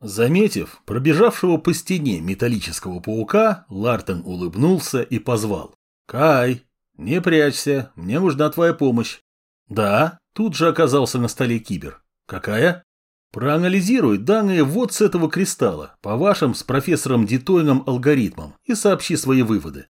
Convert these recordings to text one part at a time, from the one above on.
Заметив пробежавшего по стене металлического паука, Лартон улыбнулся и позвал. «Кай, не прячься, мне нужна твоя помощь». «Да», тут же оказался на столе кибер. «Какая?» «Проанализируй данные вот с этого кристалла, по вашим с профессором Дитойном алгоритмам, и сообщи свои выводы».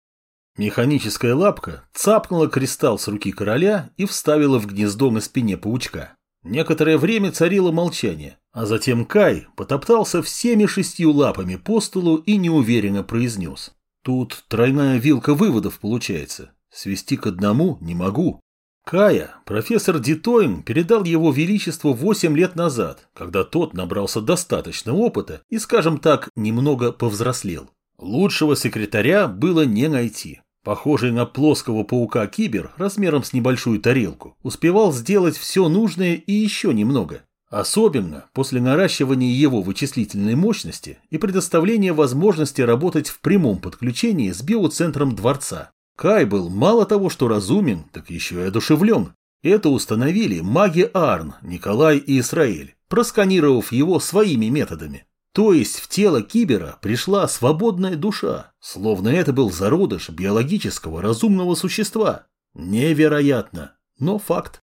Механическая лапка цапнула кристалл с руки короля и вставила в гнездо на спине паучка. Некоторое время царило молчание, а затем Кай потоптался всеми шестью лапами по столу и неуверенно произнес. Тут тройная вилка выводов получается. Свести к одному не могу. Кая, профессор Дитоин передал его величеству восемь лет назад, когда тот набрался достаточно опыта и, скажем так, немного повзрослел. Лучшего секретаря было не найти. Похожий на плоского паука Кибер размером с небольшую тарелку, успевал сделать все нужное и еще немного. Особенно после наращивания его вычислительной мощности и предоставления возможности работать в прямом подключении с биоцентром дворца. Кай был мало того, что разумен, так еще и одушевлен. Это установили маги Арн, Николай и Израиль, просканировав его своими методами. То есть в тело кибера пришла свободная душа, словно это был зародыш биологического разумного существа. Невероятно, но факт.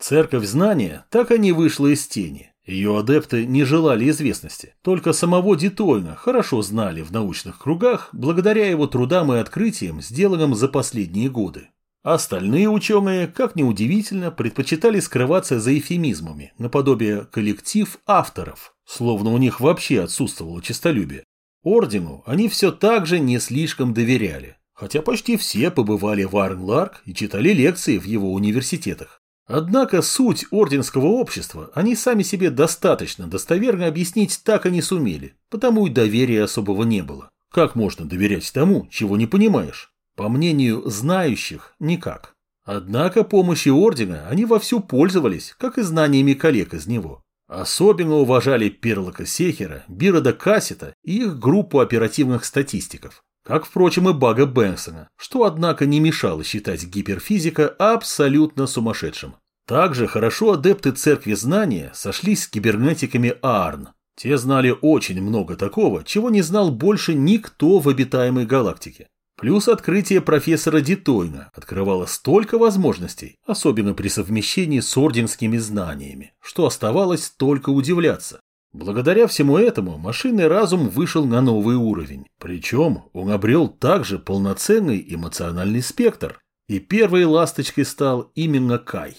Церковь знания так и не вышла из тени. Ее адепты не желали известности, только самого Дитойна хорошо знали в научных кругах благодаря его трудам и открытиям, сделанным за последние годы. Остальные ученые, как ни удивительно, предпочитали скрываться за эфемизмами, наподобие коллектив авторов, словно у них вообще отсутствовало честолюбие. Ордену они все так же не слишком доверяли, хотя почти все побывали в Арнларк и читали лекции в его университетах. Однако суть орденского общества они сами себе достаточно достоверно объяснить так и не сумели, потому и доверия особого не было. Как можно доверять тому, чего не понимаешь? По мнению знающих, никак. Однако помощью ордена они вовсю пользовались, как и знаниями коллег из него. Особенно уважали Перлока Сехера, Бирода Кассета и их группу оперативных статистиков. Как, впрочем, и Бага Бенсона, что, однако, не мешало считать гиперфизика абсолютно сумасшедшим. Также хорошо адепты Церкви Знания сошлись с кибернетиками Аарн. Те знали очень много такого, чего не знал больше никто в обитаемой галактике. Плюс открытие профессора Дитойна открывало столько возможностей, особенно при совмещении с орденскими знаниями, что оставалось только удивляться. Благодаря всему этому машинный разум вышел на новый уровень. Причем он обрел также полноценный эмоциональный спектр. И первой ласточкой стал именно Кай.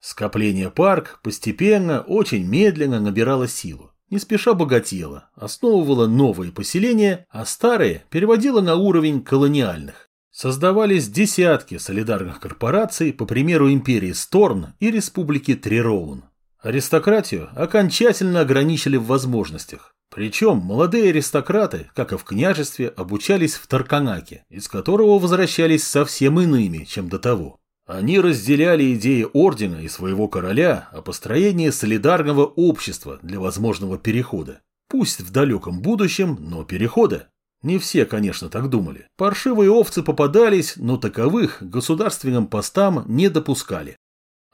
Скопление парк постепенно, очень медленно набирало силу не спеша богатела, основывала новые поселения, а старые переводила на уровень колониальных. Создавались десятки солидарных корпораций по примеру империи Сторн и республики Трироун. Аристократию окончательно ограничили в возможностях. Причем молодые аристократы, как и в княжестве, обучались в Тарканаке, из которого возвращались совсем иными, чем до того. Они разделяли идеи ордена и своего короля о построении солидарного общества для возможного перехода. Пусть в далеком будущем, но перехода. Не все, конечно, так думали. Паршивые овцы попадались, но таковых государственным постам не допускали.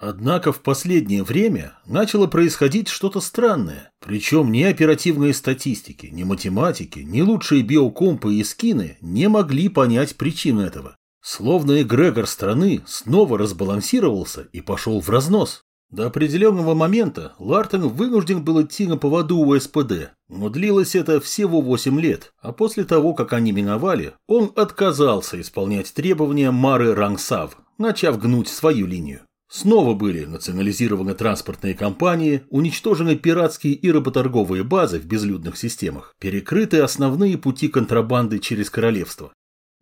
Однако в последнее время начало происходить что-то странное, причем ни оперативные статистики, ни математики, ни лучшие биокомпы и скины не могли понять причин этого. Словно эгрегор страны снова разбалансировался и пошел в разнос. До определенного момента Лартон вынужден был идти на поводу у СПД, но длилось это всего 8 лет, а после того, как они миновали, он отказался исполнять требования Мары Рангсав, начав гнуть свою линию. Снова были национализированы транспортные компании, уничтожены пиратские и работорговые базы в безлюдных системах, перекрыты основные пути контрабанды через королевство.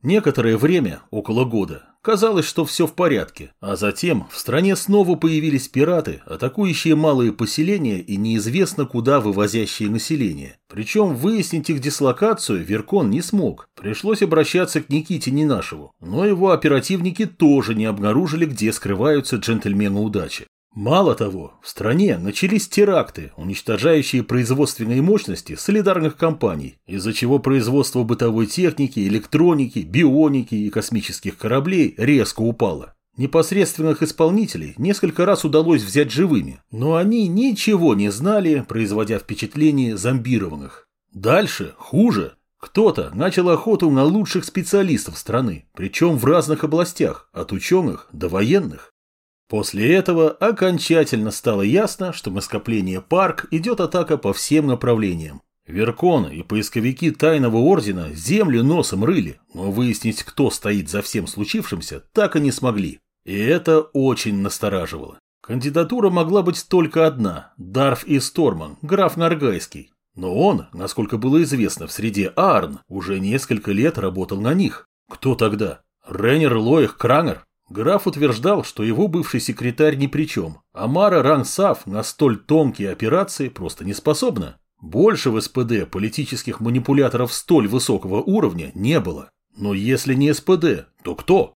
Некоторое время, около года, казалось, что все в порядке, а затем в стране снова появились пираты, атакующие малые поселения и неизвестно куда вывозящие население. Причем выяснить их дислокацию Веркон не смог, пришлось обращаться к Никите Ненашеву, но его оперативники тоже не обнаружили, где скрываются джентльмены удачи. Мало того, в стране начались теракты, уничтожающие производственные мощности солидарных компаний, из-за чего производство бытовой техники, электроники, бионики и космических кораблей резко упало. Непосредственных исполнителей несколько раз удалось взять живыми, но они ничего не знали, производя впечатление зомбированных. Дальше хуже. Кто-то начал охоту на лучших специалистов страны, причем в разных областях, от ученых до военных. После этого окончательно стало ясно, что на скопление парк идет атака по всем направлениям. Верконы и поисковики Тайного Ордена землю носом рыли, но выяснить, кто стоит за всем случившимся, так и не смогли. И это очень настораживало. Кандидатура могла быть только одна – Дарф и Сторман, граф Наргайский. Но он, насколько было известно в среде Арн, уже несколько лет работал на них. Кто тогда? Реннер Лоих Кранер? Граф утверждал, что его бывший секретарь ни при чем, а Мара Рансав на столь тонкие операции просто не способна. Больше в СПД политических манипуляторов столь высокого уровня не было. Но если не СПД, то кто?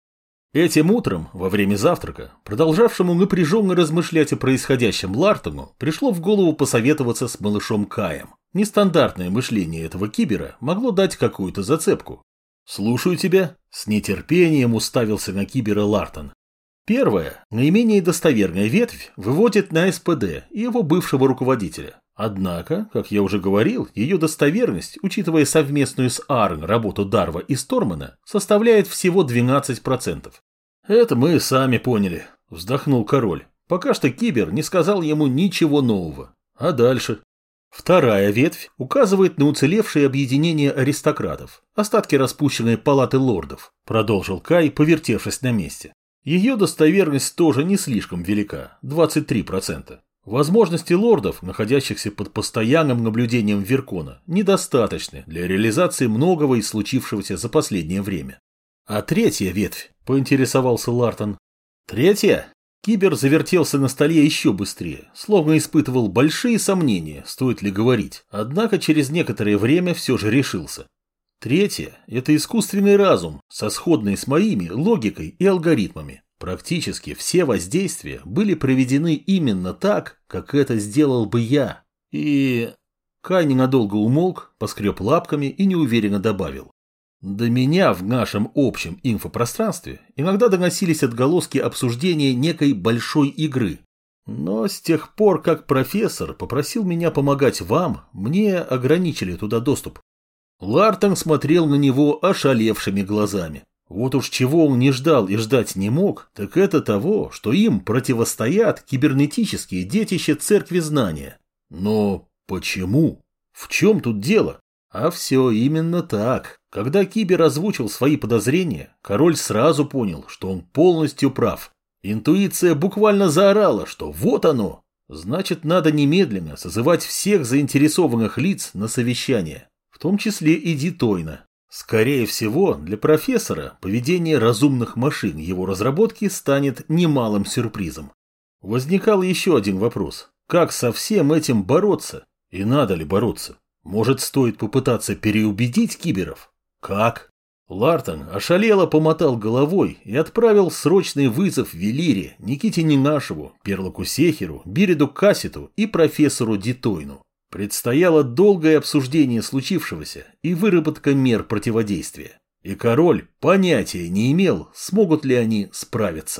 Этим утром, во время завтрака, продолжавшему напряженно размышлять о происходящем Лартону, пришло в голову посоветоваться с малышом Каем. Нестандартное мышление этого кибера могло дать какую-то зацепку. «Слушаю тебя», – с нетерпением уставился на кибера Лартон. Первая, наименее достоверная ветвь, выводит на СПД и его бывшего руководителя. Однако, как я уже говорил, ее достоверность, учитывая совместную с Арн работу Дарва и Стормана, составляет всего 12%. «Это мы сами поняли», – вздохнул король. Пока что Кибер не сказал ему ничего нового. А дальше? Вторая ветвь указывает на уцелевшее объединение аристократов, остатки распущенной палаты лордов, продолжил Кай, повертевшись на месте. Ее достоверность тоже не слишком велика – 23%. Возможности лордов, находящихся под постоянным наблюдением Веркона, недостаточны для реализации многого из случившегося за последнее время. А третья ветвь, поинтересовался Лартон. Третья? Кибер завертелся на столе еще быстрее, словно испытывал большие сомнения, стоит ли говорить, однако через некоторое время все же решился. Третье – это искусственный разум, со сходной с моими логикой и алгоритмами. Практически все воздействия были проведены именно так, как это сделал бы я. И... Кай ненадолго умолк, поскреб лапками и неуверенно добавил. До меня в нашем общем инфопространстве иногда доносились отголоски обсуждения некой большой игры. Но с тех пор, как профессор попросил меня помогать вам, мне ограничили туда доступ. Лартон смотрел на него ошалевшими глазами. Вот уж чего он не ждал и ждать не мог, так это того, что им противостоят кибернетические детища церкви знания. Но почему? В чем тут дело? А все именно так. Когда Кибер озвучил свои подозрения, король сразу понял, что он полностью прав. Интуиция буквально заорала, что вот оно. Значит, надо немедленно созывать всех заинтересованных лиц на совещание, в том числе и Дитойна. Скорее всего, для профессора поведение разумных машин его разработки станет немалым сюрпризом. Возникал еще один вопрос. Как со всем этим бороться? И надо ли бороться? Может, стоит попытаться переубедить киберов? Как? Лартон ошалело помотал головой и отправил срочный вызов Велире, Никите Нинашеву, Перлоку Сехеру, Бириду Кассету и профессору Дитойну. Предстояло долгое обсуждение случившегося и выработка мер противодействия. И король понятия не имел, смогут ли они справиться.